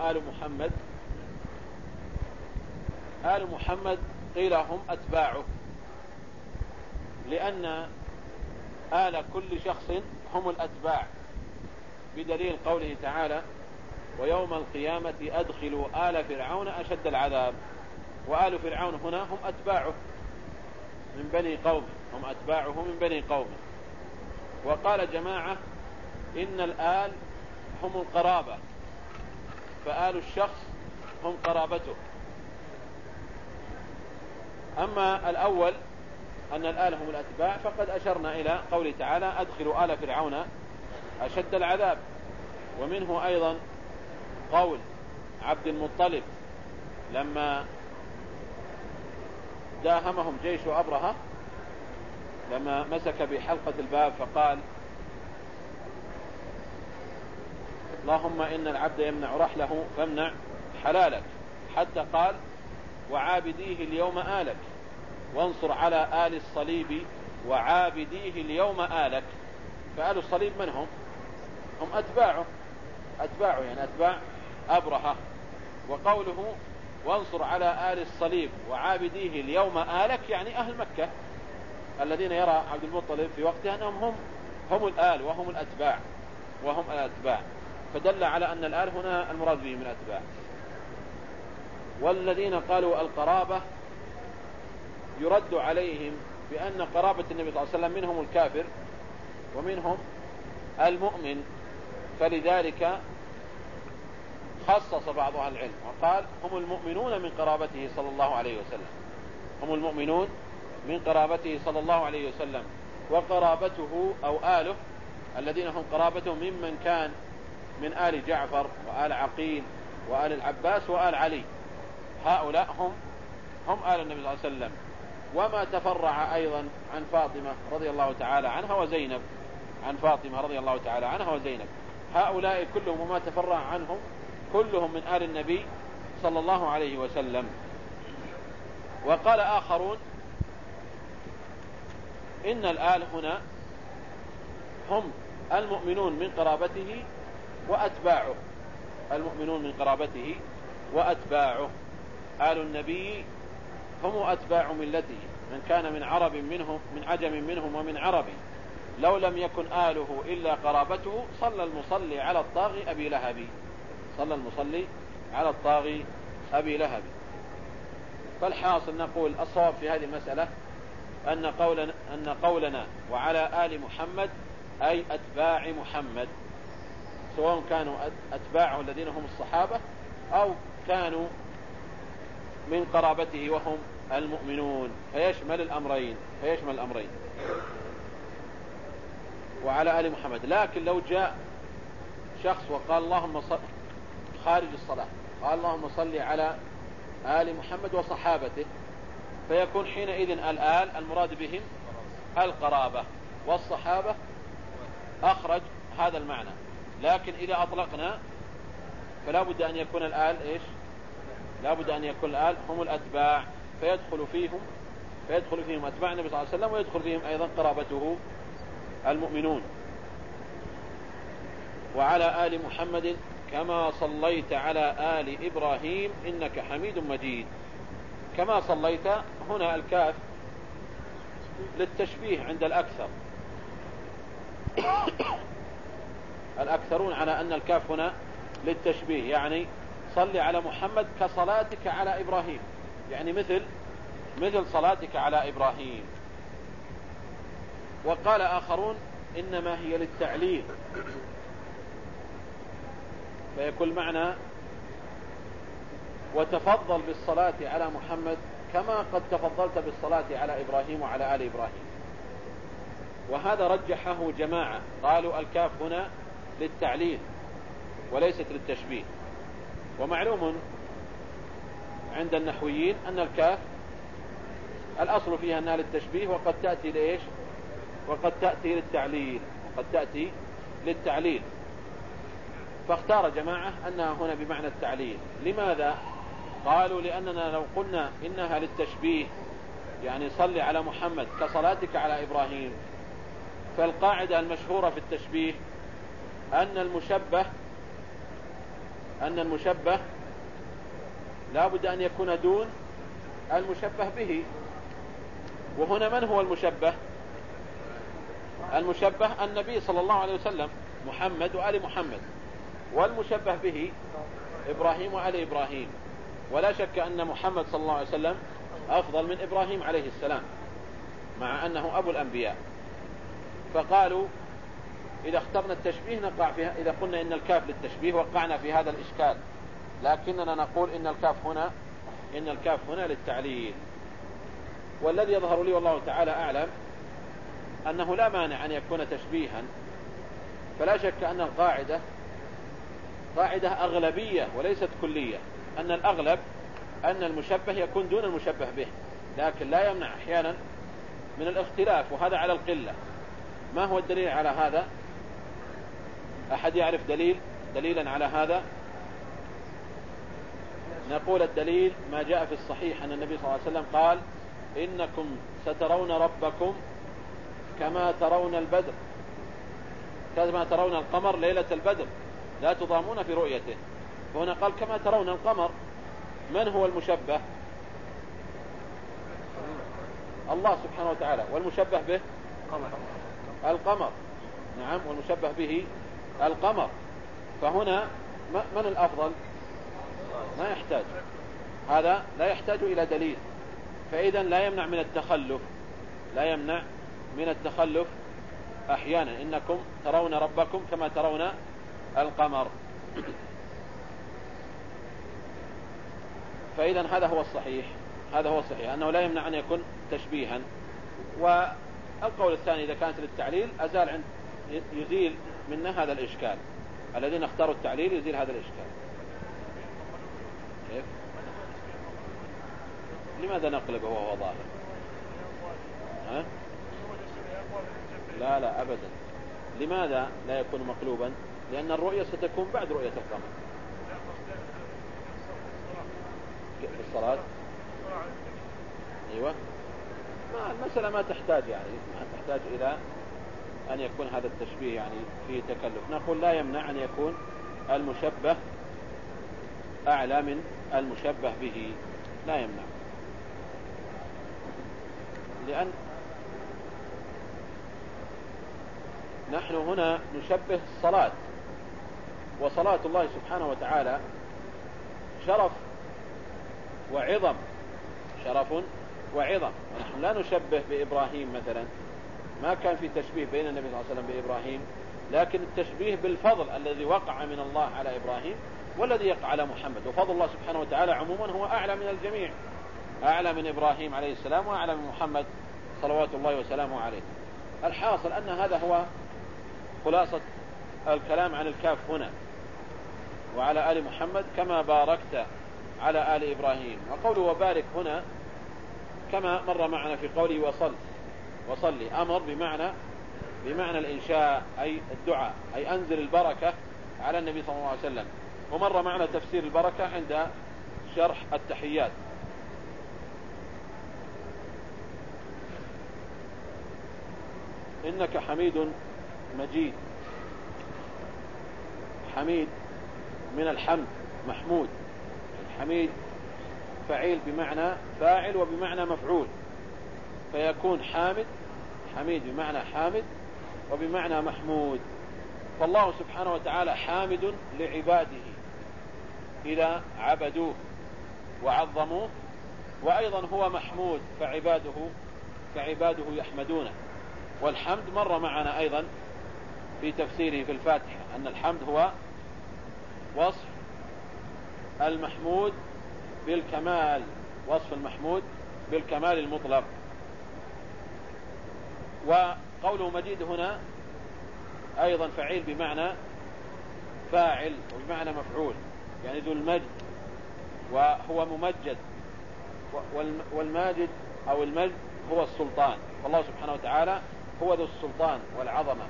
آل محمد. آل محمد قيل هم أتباعه لأن آل كل شخص هم الأتباع بدليل قوله تعالى ويوم القيامة أدخلوا آل فرعون أشد العذاب وآل فرعون هنا هم أتباعه من بني قومه هم أتباعه من بني قومه وقال جماعة إن الآل هم القرابة. فآل الشخص هم قرابته. أما الأول أن الآل هم الأتباع فقد أشرنا إلى قوله تعالى أدخلوا آل فرعون أشد العذاب. ومنه أيضا قول عبد المطلب لما داهمهم جيش أبرهة لما مسك بحلقة الباب فقال اللهم إن العبد يمنع رحله فامنع حلالك. حتى قال وعابديه اليوم آلك. وانصر على آل الصليب وعابديه اليوم آلك. فآل الصليب من هم؟ هم أتباعه. أتباعه يعني أتباع أبرهة. وقوله وانصر على آل الصليب وعابديه اليوم آلك يعني أهل مكة. الذين يرى عبد المطلب في وقته أنهم هم هم الآل وهم الأتباع وهم الأتباع. فدل على أن الآل هنا المراد به من الأتباع والذين قالوا القرابة يرد عليهم بأن قرابة النبي صلى الله عليه وسلم منهم الكافر ومنهم المؤمن. فلذلك خصص بعض أهل العلم وقال هم المؤمنون من قرابته صلى الله عليه وسلم. هم المؤمنون من قرابته صلى الله عليه وسلم. وقرابته أو آله الذين هم قرابته ممن كان من آل جعفر وآل عقيل وآل العباس وآل علي. هؤلاء هم هم آل النبي صلى الله عليه وسلم. وما تفرع أيضا عن فاطمة رضي الله تعالى عنها وزينب. عن فاطمة رضي الله تعالى عنها وزينب. هؤلاء كلهم وما تفرع عنهم كلهم من آل النبي صلى الله عليه وسلم. وقال آخرون إن الآل هنا هم المؤمنون من قرابته وأتباعه. المؤمنون من قرابته وأتباعه. آل النبي هم أتباع ملته. من كان من عرب منهم من عجم منهم ومن عرب لو لم يكن آله إلا قرابته صلى المصلي على الطاغي أبي لهب. صلى المصلي على الطاغي أبي لهب. فالحاصل نقول الصواب في هذه المسألة أن قولنا, أن قولنا وعلى آل محمد أي أتباع محمد. سواء كانوا أتباعه الذين هم الصحابة أو كانوا من قرابته وهم المؤمنون. فيشمل الأمرين فيشمل الأمرين. وعلى آل محمد. لكن لو جاء شخص وقال اللهم صل خارج الصلاة قال اللهم صل على آل محمد وصحابته فيكون حينئذ الآل المراد بهم القرابة والصحابة أخرج هذا المعنى. لكن إذا أطلقنا فلا بد أن يكون الآل إيش؟ لا بد أن يكون الآل هم الأتباع. فيدخل فيهم فيدخل فيهم أتباع النبي صلى الله عليه وسلم ويدخل فيهم أيضا قرابته المؤمنون. وعلى آل محمد كما صليت على آل إبراهيم إنك حميد مجيد. كما صليت هنا الكاف للتشبيه عند الأكثر. الأكثرون على أن الكاف هنا للتشبيه يعني صل على محمد كصلاتك على إبراهيم. يعني مثل مثل صلاتك على إبراهيم. وقال آخرون إنما هي للتعليل. فيكون معنى وتفضل بالصلاة على محمد كما قد تفضلت بالصلاة على إبراهيم وعلى آل إبراهيم. وهذا رجحه جماعة. قالوا الكاف هنا للتعليل وليست للتشبيه. ومعلوم عند النحويين أن الكاف الأصل فيها أنها للتشبيه وقد تأتي لإيش؟ وقد تأتي للتعليل وقد تأتي للتعليل. فاختار جماعة أنها هنا بمعنى التعليل. لماذا؟ قالوا لأننا لو قلنا إنها للتشبيه يعني صل على محمد كصلاتك على إبراهيم فالقاعدة المشهورة في التشبيه أن المشبه أن المشبه لا بد أن يكون دون المشبه به. وهنا من هو المشبه؟ المشبه النبي صلى الله عليه وسلم محمد وآل محمد. والمشبه به إبراهيم وآل إبراهيم. ولا شك أن محمد صلى الله عليه وسلم أفضل من إبراهيم عليه السلام مع أنه أبو الأنبياء. فقالوا إذا اخترنا التشبيه نقع فيها إذا قلنا إن الكاف للتشبيه وقعنا في هذا الإشكال. لكننا نقول إن الكاف هنا إن الكاف هنا للتعليل. والذي يظهر لي والله تعالى أعلم أنه لا مانع أن يكون تشبيها. فلا شك أن القاعدة قاعدة أغلبية وليست كلية. أن الأغلب أن المشبه يكون دون المشبه به. لكن لا يمنع أحيانا من الاختلاف وهذا على القلة. ما هو الدليل على هذا؟ أحد يعرف دليل دليلا على هذا؟ نقول الدليل ما جاء في الصحيح أن النبي صلى الله عليه وسلم قال إنكم سترون ربكم كما ترون البدر كما ترون القمر ليلة البدر لا تضامون في رؤيته. وهنا قال كما ترون القمر. من هو المشبه؟ الله سبحانه وتعالى. والمشبه به؟ القمر. نعم والمشبه به القمر. فهنا من الأفضل؟ ما يحتاج. هذا لا يحتاج إلى دليل. فإذا لا يمنع من التخلف. لا يمنع من التخلف أحيانا. إنكم ترون ربكم كما ترون القمر. فإذا هذا هو الصحيح. هذا هو الصحيح. أنه لا يمنع أن يكون تشبيها. والقول الثاني إذا كانت للتعليل أزال عند يزيل منا هذا الإشكال. الذين اختاروا التعليل يزيل هذا الإشكال. كيف؟ لماذا نقلبه وهو ظاهر ها؟ لا لا أبدا. لماذا لا يكون مقلوبا؟ لأن الرؤية ستكون بعد رؤية القمر. في الصلاة؟ أيوة. ما المسألة ما تحتاج يعني. ما تحتاج إلى أن يكون هذا التشبيه يعني فيه تكلف. نقول لا يمنع أن يكون المشبه أعلى من المشبه به. لا يمنع. لأن نحن هنا نشبه الصلاة. وصلاة الله سبحانه وتعالى شرف وعظم. شرف وعظم. ونحن لا نشبه بإبراهيم مثلا. ما كان في تشبيه بين النبي صلى الله عليه وسلم بإبراهيم لكن التشبيه بالفضل الذي وقع من الله على إبراهيم والذي يقع على محمد. وفضل الله سبحانه وتعالى عموما هو أعلى من الجميع. أعلى من إبراهيم عليه السلام وأعلى من محمد صلوات الله وسلامه عليه. الحاصل أن هذا هو خلاصة الكلام عن الكاف هنا. وعلى آل محمد كما باركت على آل إبراهيم. وقوله وبارك هنا كما مر معنا في قوله وصل. وصلي. أمر بمعنى بمعنى الإنشاء أي الدعاء أي أنزل البركة على النبي صلى الله عليه وسلم. ومر معنا تفسير البركة عند شرح التحيات. إنك حميد مجيد. حميد من الحمد محمود. حميد فعيل بمعنى فاعل وبمعنى مفعول. فيكون حامد حميد بمعنى حامد وبمعنى محمود. فالله سبحانه وتعالى حامد لعباده إذا عبدوه وعظموه وأيضا هو محمود فعباده فعباده يحمدونه. والحمد مر معنا أيضا في تفسيره في الفاتحة أن الحمد هو وصف المحمود بالكمال وصف المحمود بالكمال المطلق. وقوله مجيد هنا أيضا فعيل بمعنى فاعل وبمعنى مفعول يعني ذو المجد وهو ممجد والماجد أو المجد هو السلطان فالله سبحانه وتعالى هو ذو السلطان والعظمة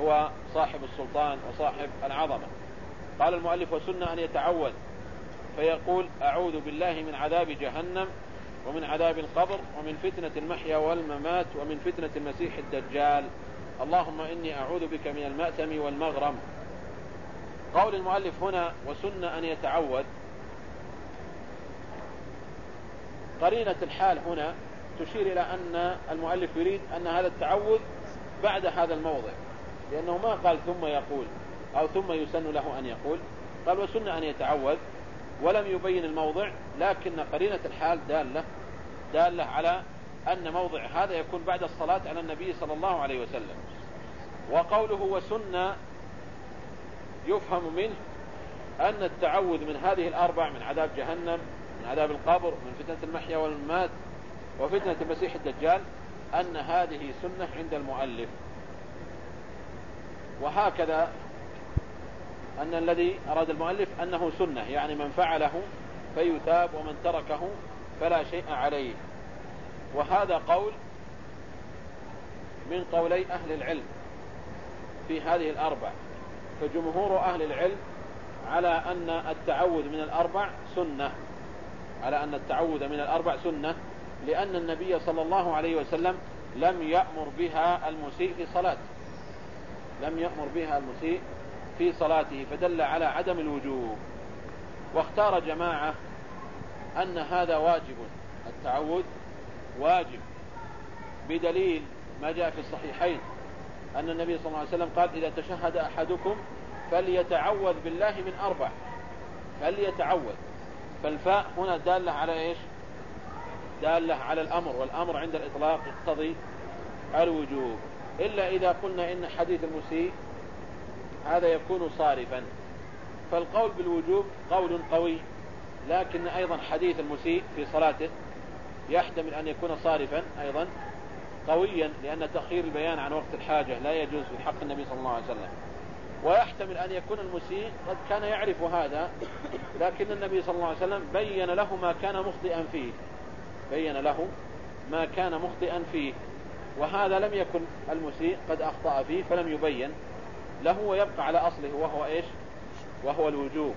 هو صاحب السلطان وصاحب العظمة. قال المؤلف وسنة أن يتعوذ فيقول أعوذ بالله من عذاب جهنم ومن عذاب القبر ومن فتنة المحيا والممات ومن فتنة المسيح الدجال. اللهم إني أعوذ بك من المأثم والمغرم. قول المؤلف هنا وسن أن يتعوذ قرينة الحال هنا تشير إلى أن المؤلف يريد أن هذا التعوذ بعد هذا الموضع. لأنه ما قال ثم يقول أو ثم يسن له أن يقول. قال وسن أن يتعوذ. ولم يبين الموضع لكن قرينة الحال دالة دالة على أن موضع هذا يكون بعد الصلاة على النبي صلى الله عليه وسلم. وقوله وسن يفهم منه أن التعوذ من هذه الأربع من عذاب جهنم من عذاب القبر من فتنة المحيا والممات وفتنة المسيح الدجال أن هذه سنة عند المؤلف. وهكذا أن الذي أراد المؤلف أنه سنة يعني من فعله فيثاب ومن تركه فلا شيء عليه. وهذا قول من قولي أهل العلم في هذه الأربع. فجمهور أهل العلم على أن التعوذ من الأربع سنة على أن التعوذ من الأربع سنة لأن النبي صلى الله عليه وسلم لم يأمر بها المسيء في صلاته لم يأمر بها المسيء في صلاته فدل على عدم الوجوب. واختار جماعة أن هذا واجب. التعوذ واجب. بدليل ما جاء في الصحيحين. أن النبي صلى الله عليه وسلم قال إذا تشهد أحدكم فليتعوذ بالله من أربع. فليتعوذ. فالفاء هنا دالة على إيش؟ دالة على الأمر والأمر عند الإطلاق يقتضي الوجوب. إلا إذا قلنا إن حديث المسيء هذا يكون صارفا. فالقول بالوجوب قول قوي لكن أيضا حديث المسيء في صلاته يحتمل أن يكون صارفا أيضا قويا لأن تأخير البيان عن وقت الحاجة لا يجوز في حق النبي صلى الله عليه وسلم. ويحتمل أن يكون المسيء قد كان يعرف هذا لكن النبي صلى الله عليه وسلم بين له ما كان مخطئا فيه. بين له ما كان مخطئا فيه. وهذا لم يكن المسيء قد أخطأ فيه فلم يبين. له ويبقى على أصله وهو إيش؟ وهو الوجوب.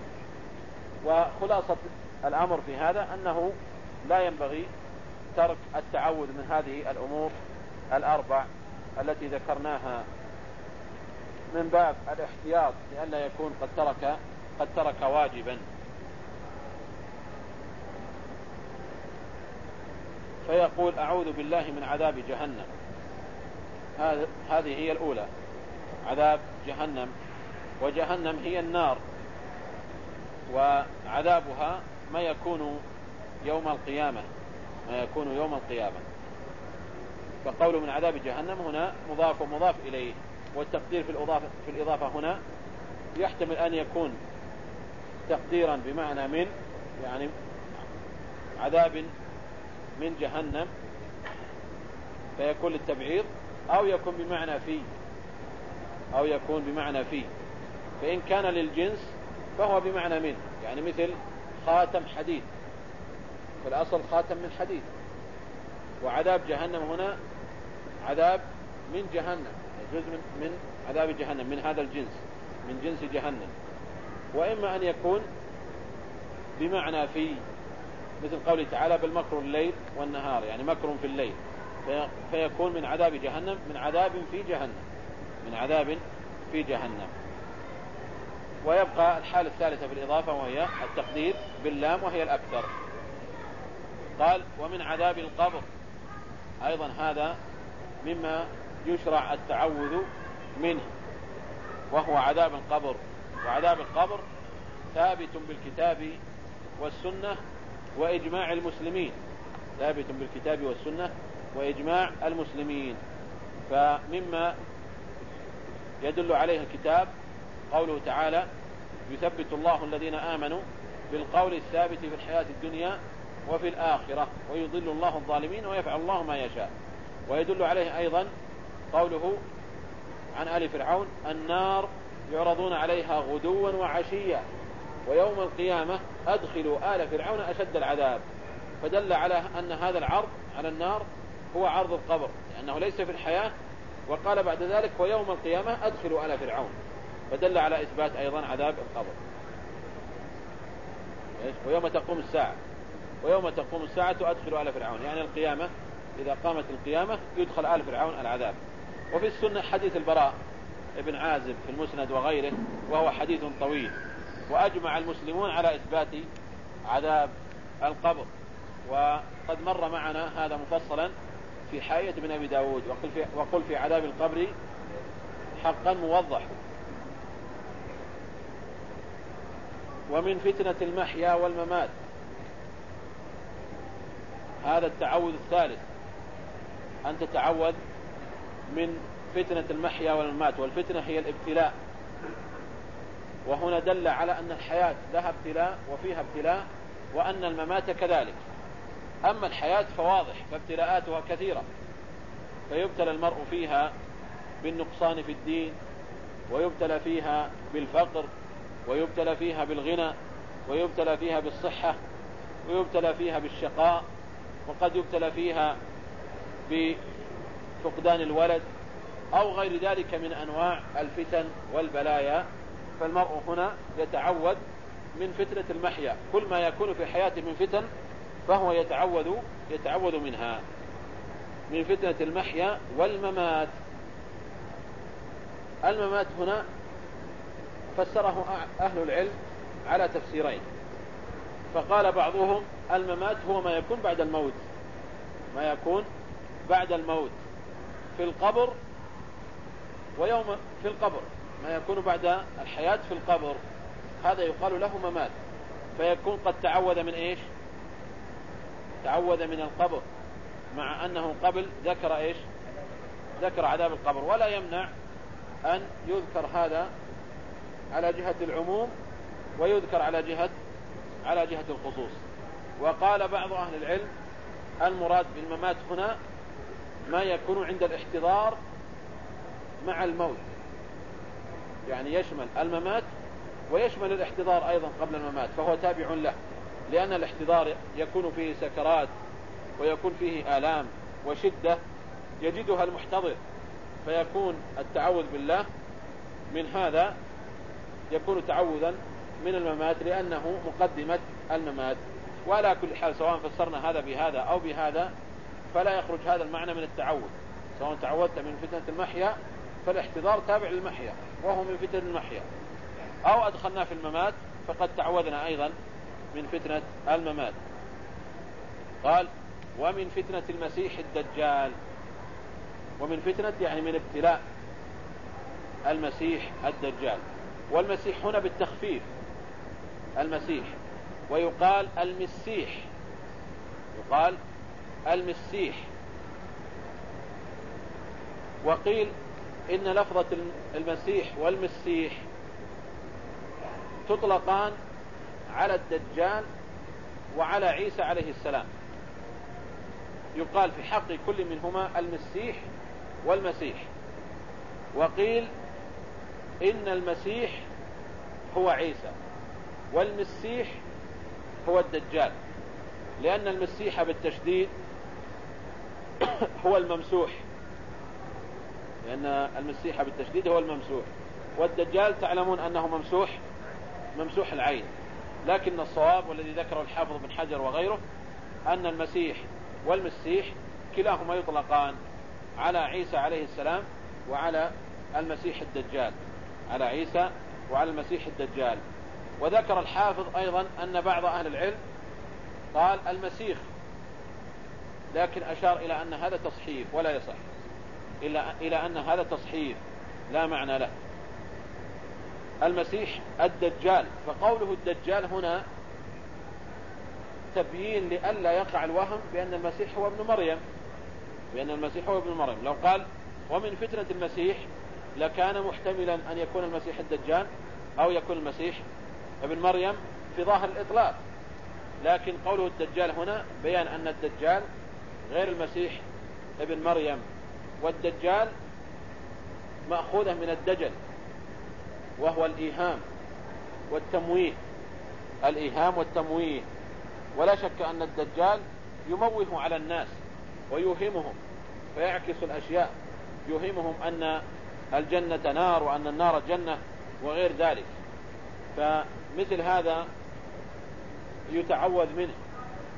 وخلاصة الأمر في هذا أنه لا ينبغي ترك التعود من هذه الأمور الأربع التي ذكرناها من باب الاحتياط لئلا يكون قد ترك قد ترك واجبا. فيقول أعوذ بالله من عذاب جهنم. هذه هي الأولى. عذاب جهنم وجهنم هي النار وعذابها ما يكون يوم القيامة ما يكون يوم القيامة. فقوله من عذاب جهنم هنا مضاف ومضاف إليه والتقدير في الإضافة, في الإضافة هنا يحتمل أن يكون تقديرا بمعنى من يعني عذاب من جهنم فيكون للتبعيض أو يكون بمعنى في أو يكون بمعنى في فإن كان للجنس فهو بمعنى من يعني مثل خاتم حديد. في الأصل خاتم من حديد. وعذاب جهنم هنا عذاب من جهنم. جزء من, من عذاب جهنم من هذا الجنس من جنس جهنم. وإما أن يكون بمعنى في مثل قوله تعالى بل مكر الليل والنهار. يعني مكر في الليل. فيكون من عذاب جهنم من عذاب في جهنم. من عذاب في جهنم. ويبقى الحالة الثالثة في الإضافة وهي التقدير باللام وهي الأكثر. قال ومن عذاب القبر. أيضا هذا مما يشرع التعوذ منه وهو عذاب القبر. وعذاب القبر ثابت بالكتاب والسنة وإجماع المسلمين. ثابت بالكتاب والسنة وإجماع المسلمين. فمما يدل عليه الكتاب قوله تعالى يثبت الله الذين آمنوا بالقول الثابت في الحياة الدنيا وفي الآخرة ويضل الله الظالمين ويفعل الله ما يشاء. ويدل عليه أيضا قوله عن آل فرعون النار يعرضون عليها غدوا وعشيا ويوم القيامة أدخلوا آل فرعون أشد العذاب. فدل على أن هذا العرض على النار هو عرض القبر لأنه ليس في الحياة وقال بعد ذلك ويوم القيامة أدخلوا آل فرعون. فدل على إثبات أيضا عذاب القبر. ويوم تقوم الساعة. ويوم تقوم الساعة أدخلوا آل فرعون. يعني القيامة إذا قامت القيامة يدخل آل فرعون العذاب. وفي السنة حديث البراء ابن عازب في المسند وغيره وهو حديث طويل. وأجمع المسلمون على إثبات عذاب القبر. وقد مر معنا هذا مفصلا في حاية ابن أبي داود وقل في, وقل في عذاب القبر حقا موضح. ومن فتنة المحيا والممات. هذا التعوذ الثالث. أن تتعوذ من فتنة المحيا والممات. والفتنة هي الابتلاء. وهنا دل على أن الحياة لها ابتلاء وفيها ابتلاء وأن الممات كذلك. أما الحياة فواضح فابتلاءاتها كثيرة. فيبتلى المرء فيها بالنقصان في الدين ويبتلى فيها بالفقر ويبتلى فيها بالغنى ويبتلى فيها بالصحة ويبتلى فيها بالشقاء وقد يبتلى فيها بفقدان الولد أو غير ذلك من أنواع الفتن والبلايا. فالمرء هنا يتعود من فتنة المحيا. كل ما يكون في حياته من فتن فهو يتعوذ يتعوذ منها من فتنة المحيا والممات. الممات هنا فسره أهل العلم على تفسيرين. فقال بعضهم الممات هو ما يكون بعد الموت. ما يكون بعد الموت. في القبر ويوم في القبر. ما يكون بعد الحياة في القبر. هذا يقال له ممات. فيكون قد تعود من إيش؟ تعود من القبر مع أنه قبل ذكر إيش؟ ذكر عذاب القبر ولا يمنع أن يذكر هذا على جهة العموم ويذكر على جهة على جهة الخصوص. وقال بعض أهل العلم المراد بالممات هنا ما يكون عند الاحتضار مع الموت. يعني يشمل الممات ويشمل الاحتضار أيضا قبل الممات فهو تابع له. لأن الاحتضار يكون فيه سكرات ويكون فيه آلام وشدة يجدها المحتضر فيكون التعوذ بالله من هذا يكون تعوذا من الممات لأنه مقدمة الممات. وعلى كل حال سواء فسرنا هذا بهذا أو بهذا فلا يخرج هذا المعنى من التعوذ. سواء تعوذت من فتنة المحيا فالاحتضار تابع للمحيا وهو من فتنة المحيا. أو أدخلنا في الممات فقد تعوذنا أيضا من فتنة الممات. قال ومن فتنة المسيح الدجال. ومن فتنة يعني من ابتلاء المسيح الدجال. والمسيح هنا بالتخفيف. المسيح. ويقال المسيح. يقال المسيح. وقيل إن لفظة المسيح والمسيح تطلقان على الدجال وعلى عيسى عليه السلام. يقال في حق كل منهما المسيح والمسيح. وقيل إن المسيح هو عيسى والمسيح هو الدجال لأن المسيح بالتشديد هو الممسوح. لأن المسيح بالتشديد هو الممسوح. والدجال تعلمون أنه ممسوح ممسوح العين. لكن الصواب والذي ذكره الحافظ بن حجر وغيره أن المسيح والمسيح كلاهما يطلقان على عيسى عليه السلام وعلى المسيح الدجال. على عيسى وعلى المسيح الدجال. وذكر الحافظ أيضا أن بعض أهل العلم قال المسيح لكن أشار إلى أن هذا تصحيف ولا يصح. إلى, إلى أن هذا تصحيف لا معنى له. المسيح الدجال. فقوله الدجال هنا تبيين لئلا يقع الوهم بأن المسيح هو ابن مريم. بأن المسيح هو ابن مريم. لو قال ومن فتنة المسيح لكان محتملا أن يكون المسيح الدجال أو يكون المسيح ابن مريم في ظاهر الإطلاق. لكن قوله الدجال هنا بيان أن الدجال غير المسيح ابن مريم. والدجال مأخوذة من الدجل. وهو الإيهام والتمويه. الإيهام والتمويه. ولا شك أن الدجال يموه على الناس ويوهمهم فيعكس الأشياء. يوهمهم أن الجنة نار وأن النار جنة وغير ذلك. فمثل هذا يتعوذ منه.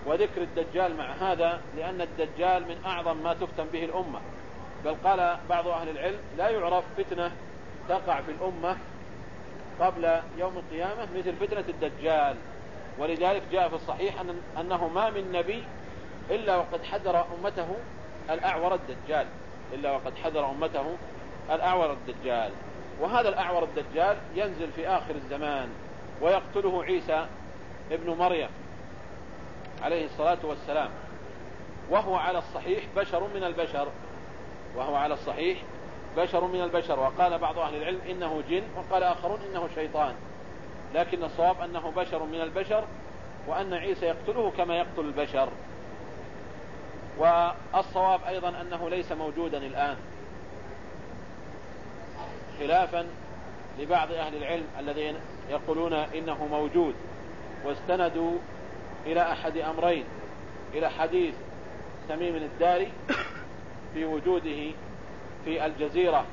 وذكر الدجال مع هذا لأن الدجال من أعظم ما تفتن به الأمة. بل قال بعض أهل العلم لا يعرف فتنة تقع في الأمة قبل يوم القيامة مثل فتنة الدجال. ولذلك جاء في الصحيح أن أنه ما من نبي إلا وقد حذر أمته الأعور الدجال. إلا وقد حذر أمته الأعور الدجال. وهذا الأعور الدجال ينزل في آخر الزمان ويقتله عيسى ابن مريم عليه الصلاة والسلام. وهو على الصحيح بشر من البشر. وهو على الصحيح بشر من البشر وقال بعض أهل العلم إنه جن وقال آخرون إنه شيطان. لكن الصواب أنه بشر من البشر وأن عيسى يقتله كما يقتل البشر. والصواب أيضا أنه ليس موجودا الآن. خلافا لبعض أهل العلم الذين يقولون إنه موجود واستندوا إلى أحد أمرين إلى حديث تميم الداري في وجوده في الجزيرة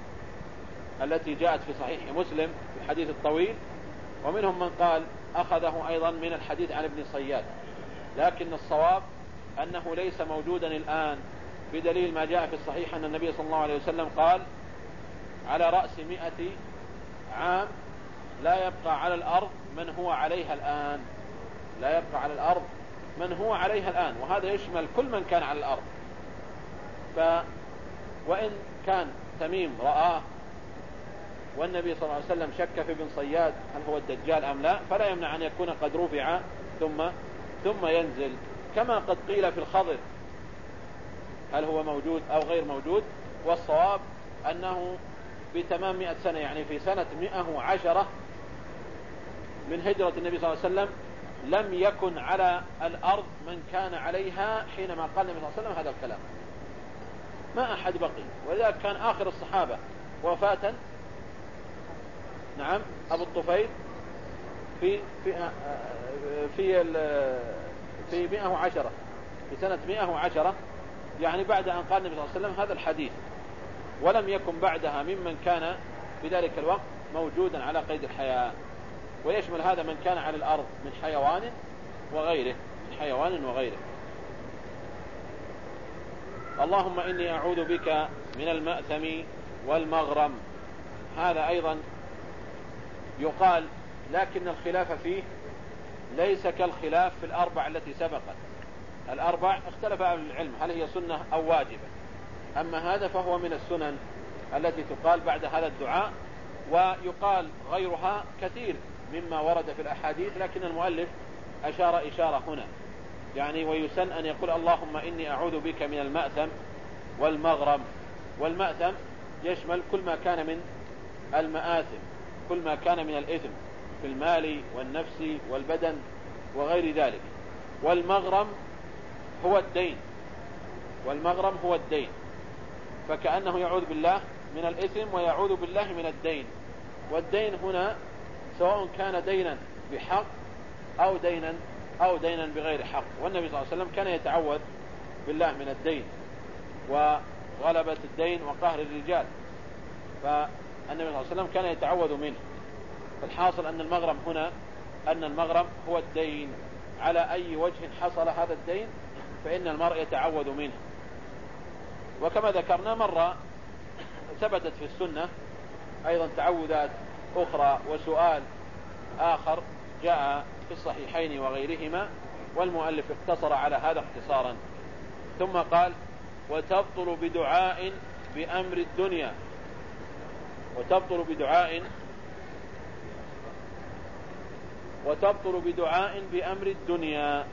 التي جاءت في صحيح مسلم في الحديث الطويل ومنهم من قال أخذه أيضا من الحديث عن ابن صياد. لكن الصواب أنه ليس موجودا الآن بدليل ما جاء في الصحيح أن النبي صلى الله عليه وسلم قال على رأس مئة عام لا يبقى على الأرض من هو عليها الآن. لا يبقى على الأرض من هو عليها الآن. وهذا يشمل كل من كان على الأرض. ف وإن كان تميم رآه والنبي صلى الله عليه وسلم شك في ابن صياد هل هو الدجال أم لا فلا يمنع أن يكون قد رفع ثم ثم ينزل. كما قد قيل في الخضر هل هو موجود أو غير موجود؟ والصواب أنه بتمام مئة سنة يعني في سنة مئة وعشرة من هجرة النبي صلى الله عليه وسلم لم يكن على الأرض من كان عليها حينما قال النبي صلى الله عليه وسلم هذا الكلام. ما أحد بقي. ولذلك كان آخر الصحابة وفاة. نعم أبو الطفيل في في في في 110 في سنة 110 يعني بعد أن قال النبي صلى الله عليه وسلم هذا الحديث. ولم يكن بعدها ممن كان في ذلك الوقت موجودا على قيد الحياة. ويشمل هذا من كان على الأرض من حيوان وغيره من حيوان وغيره. اللهم إني أعوذ بك من المأثم والمغرم. هذا أيضا يقال لكن الخلاف فيه ليس كالخلاف في الأربع التي سبقت. الأربع اختلف أهل العلم هل هي سنة أو واجبة. أما هذا فهو من السنن التي تقال بعد هذا الدعاء ويقال غيرها كثير مما ورد في الأحاديث لكن المؤلف أشار إشارة هنا. يعني ويسن أن يقول اللهم إني أعوذ بك من المأثم والمغرم. والمأثم يشمل كل ما كان من المآثم كل ما كان من الإثم في المال والنفس والبدن وغير ذلك. والمغرم هو الدين. والمغرم هو الدين. فكأنه يعوذ بالله من الإثم ويعوذ بالله من الدين. والدين هنا سواء كان دينا بحق أو دينا أو دينا بغير حق. والنبي صلى الله عليه وسلم كان يتعوذ بالله من الدين وغلبة الدين وقهر الرجال. فالنبي صلى الله عليه وسلم كان يتعوذ منه. فالحاصل أن المغرم هنا أن المغرم هو الدين. على أي وجه حصل هذا الدين فإن المرء يتعوذ منه. وكما ذكرنا مرة ثبتت في السنة أيضا تعوذات أخرى وسؤال آخر جاء في الصحيحين وغيرهما والمؤلف اقتصر على هذا اختصارا. ثم قال وتبطل بدعاء بأمر الدنيا. وتبطل بدعاء وتبطل بدعاء بأمر الدنيا.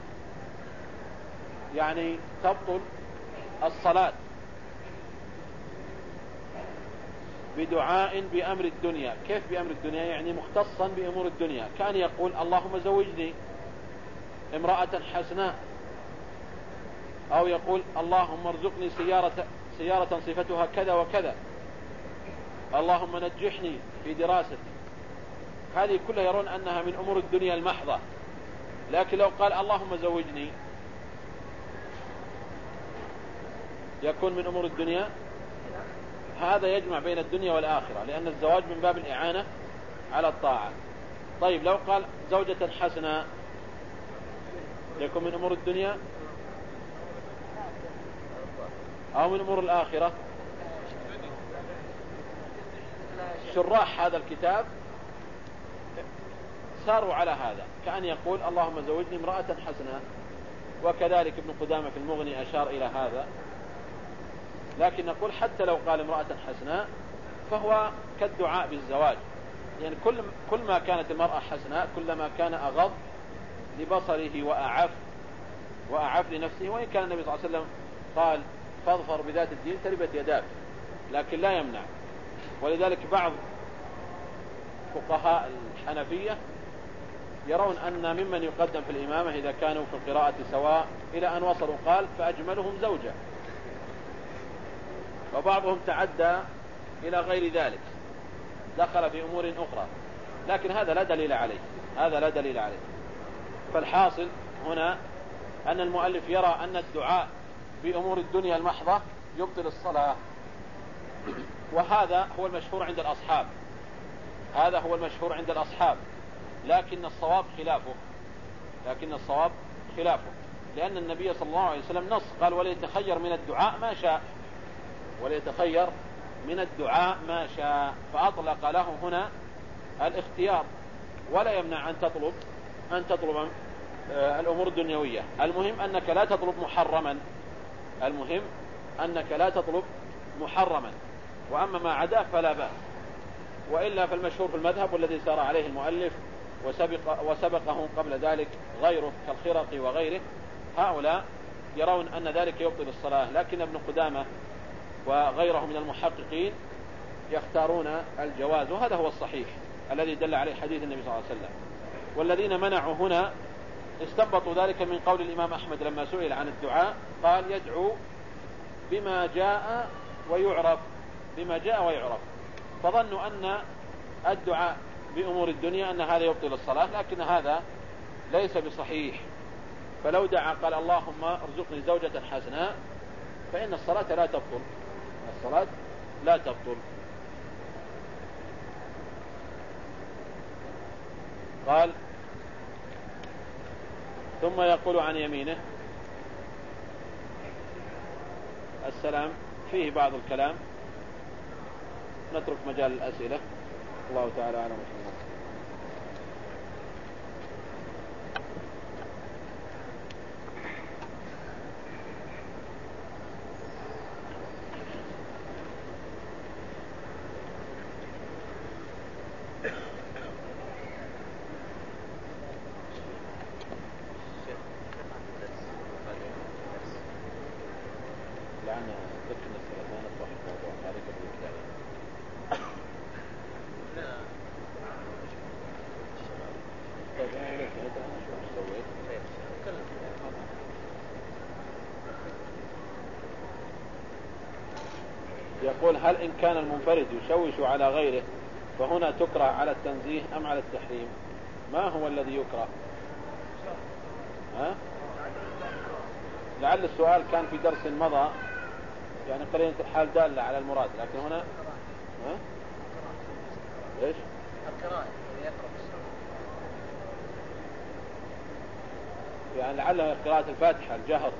يعني تبطل الصلاة. بدعاء بأمر الدنيا. كيف بأمر الدنيا؟ يعني مختصا بأمور الدنيا. كان يقول اللهم زوجني. امرأة حسناء أو يقول اللهم ارزقني سيارة, سيارة صفتها كذا وكذا. اللهم نجحني في دراستي. هذه كلها يرون أنها من أمور الدنيا المحضة. لكن لو قال اللهم زوجني. يكون من أمور الدنيا. هذا يجمع بين الدنيا والآخرة لأن الزواج من باب الإعانة على الطاعة. طيب لو قال زوجة حسنة يكون من أمور الدنيا؟ أو من أمور الآخرة؟ شراح هذا الكتاب ساروا على هذا كأن يقول اللهم زوجني امرأة حسنة وكذلك ابن قدامة في المغني أشار إلى هذا. لكن نقول حتى لو قال امرأة حسناء فهو كالدعاء بالزواج. يعني كل كل ما كانت المرأة حسناء كلما كان أغض لبصره وأعف وأعف لنفسه وإن كان النبي صلى الله عليه وسلم قال فاظفر بذات الدين تربت يداك لكن لا يمنع. ولذلك بعض فقهاء الحنفية يرون أن ممن يقدم في الإمامة إذا كانوا في القراءة سواء إلى أن وصلوا قال فأجملهم زوجة. وبعضهم تعدى إلى غير ذلك. دخل في أمور أخرى. لكن هذا لا دليل عليه. هذا لا دليل عليه. فالحاصل هنا أن المؤلف يرى أن الدعاء بأمور الدنيا المحضة يبطل الصلاة. وهذا هو المشهور عند الأصحاب. هذا هو المشهور عند الأصحاب. لكن الصواب خلافه. لكن الصواب خلافه. لأن النبي صلى الله عليه وسلم نص قال وليتخير من الدعاء ما شاء. وليتخير من الدعاء ما شاء. فأطلق له هنا الاختيار. ولا يمنع أن تطلب أن تطلب آه، الأمور الدنيوية. المهم أنك لا تطلب محرما. المهم أنك لا تطلب محرما. وأما ما عداه فلا بأس. وإلا فالمشهور في المذهب والذي سار عليه المؤلف وسبق وسبقه قبل ذلك غيره كالخرقي وغيره هؤلاء يرون أن ذلك يبطل الصلاة. لكن ابن قدامة وغيره من المحققين يختارون الجواز وهذا هو الصحيح الذي دل عليه حديث النبي صلى الله عليه وسلم. والذين منعوا هنا استنبطوا ذلك من قول الإمام أحمد لما سئل عن الدعاء قال يدعو بما جاء ويعرف بما جاء ويعرف. فظنوا أن الدعاء بأمور الدنيا أن هذا يبطل الصلاة لكن هذا ليس بصحيح. فلو دعا قال اللهم ارزقني زوجة حسناء فإن الصلاة لا تبطل. الصلاة لا تبطل. قال ثم يقول عن يمينه السلام. فيه بعض الكلام. نترك مجال الأسئلة. الله تعالى أعلم. هل كان المنفرد يشوش على غيره فهنا تكره على التنزيه أم على التحريم ما هو الذي يكره ها؟ لعل السؤال كان في درس مضى يعني قرينة الحال دالة على المراد لكن هنا ها؟ إيش القراءة يعني لعل قراءة الفاتحة الجهر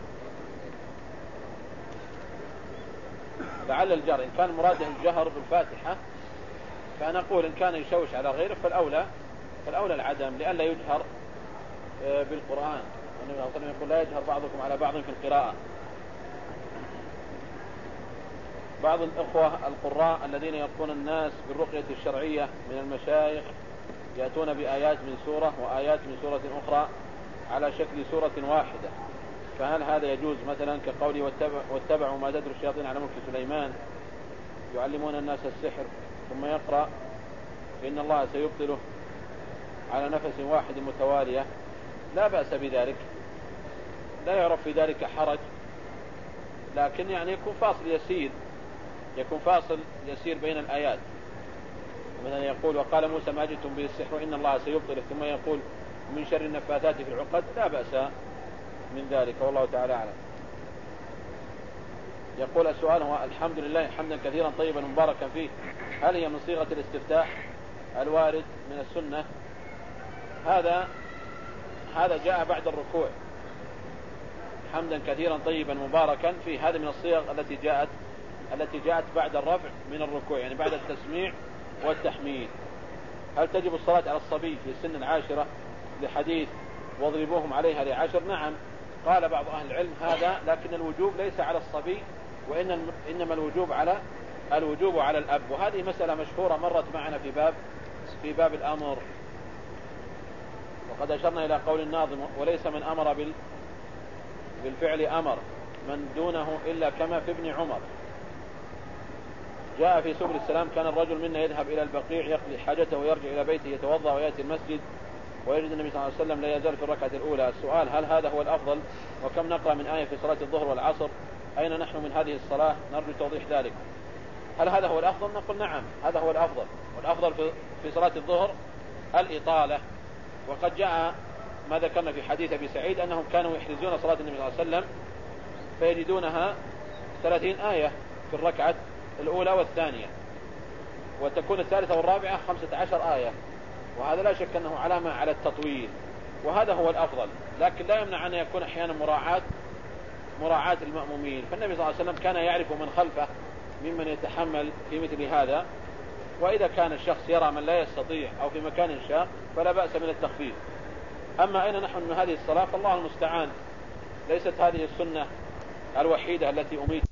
لعل الجر إن كان مراده الجهر بالفاتحة فنقول إن كان يشوش على غيره فالأولى فالأولى العدم لئلا يجهر آه، بالقرآن. النبي عليه وسلم يقول لا يجهر بعضكم على بعض في القراءة. بعض الإخوة القراء الذين يرقون الناس بالرقية الشرعية من المشايخ يأتون بآيات من سورة وآيات من سورة أخرى على شكل سورة واحدة. فهل هذا يجوز مثلا كقولي واتبع واتبعوا ما تدري الشياطين على ملك سليمان يعلمون الناس السحر ثم يقرأ إن الله سيبطله على نفس واحد متوالية لا بأس بذلك. لا يعرف في ذلك حرج. لكن يعني يكون فاصل يسير يكون فاصل يسير بين الآيات. مثلا يقول وقال موسى ما جئتم به السحر إن الله سيبطله. ثم يقول من شر النفاثات في العقد لا بأس من ذلك والله تعالى أعلم. يقول السؤال هو الحمد لله حمدا كثيرا طيبا مباركا فيه. هل هي من صيغة الاستفتاح الوارد من السنة؟ هذا هذا جاء بعد الركوع. حمدا كثيرا طيبا مباركا فيه. هذا من الصيغ التي جاءت التي جاءت بعد الرفع من الركوع يعني بعد التسميع والتحميد. هل تجب الصلاة على الصبي في سن العاشرة لحديث واضربوهم عليها لعشر؟ نعم. قال بعض أهل العلم هذا لكن الوجوب ليس على الصبي وإنما الوجوب على الوجوب على الأب. وهذه مسألة مشهورة مرت معنا في باب في باب الأمر. وقد أشرنا إلى قول الناظم وليس من أمر بال بالفعل أمر من دونه إلا كما في ابن عمر. جاء في سبل السلام كان الرجل منا يذهب إلى البقيع يقضي حاجته ويرجع إلى بيته يتوضأ ويأتي المسجد ويجد النبي صلى الله عليه وسلم لا يزال في الركعة الأولى. السؤال هل هذا هو الأفضل؟ وكم نقرأ من آية في صلاة الظهر والعصر؟ أين نحن من هذه الصلاة؟ نرجو توضيح ذلك. هل هذا هو الأفضل؟ نقول نعم هذا هو الأفضل. والأفضل في صلاة الظهر الإطالة. وقد جاء ما ذكرنا في حديث أبي سعيد أنهم كانوا يحرزون صلاة النبي صلى الله عليه وسلم فيجدونها 30 آية في الركعة الأولى والثانية. وتكون الثالثة والرابعة 15 آية. وهذا لا شك أنه علامة على التطويل وهذا هو الأفضل. لكن لا يمنع أن يكون أحيانا مراعاة مراعاة المأمومين. فالنبي صلى الله عليه وسلم كان يعرف من خلفه ممن يتحمل في مثل هذا. وإذا كان الشخص يرى من لا يستطيع أو في مكان شاق فلا بأس من التخفيف. أما أين نحن من هذه الصلاة؟ فالله المستعان. ليست هذه السنة الوحيدة التي أميت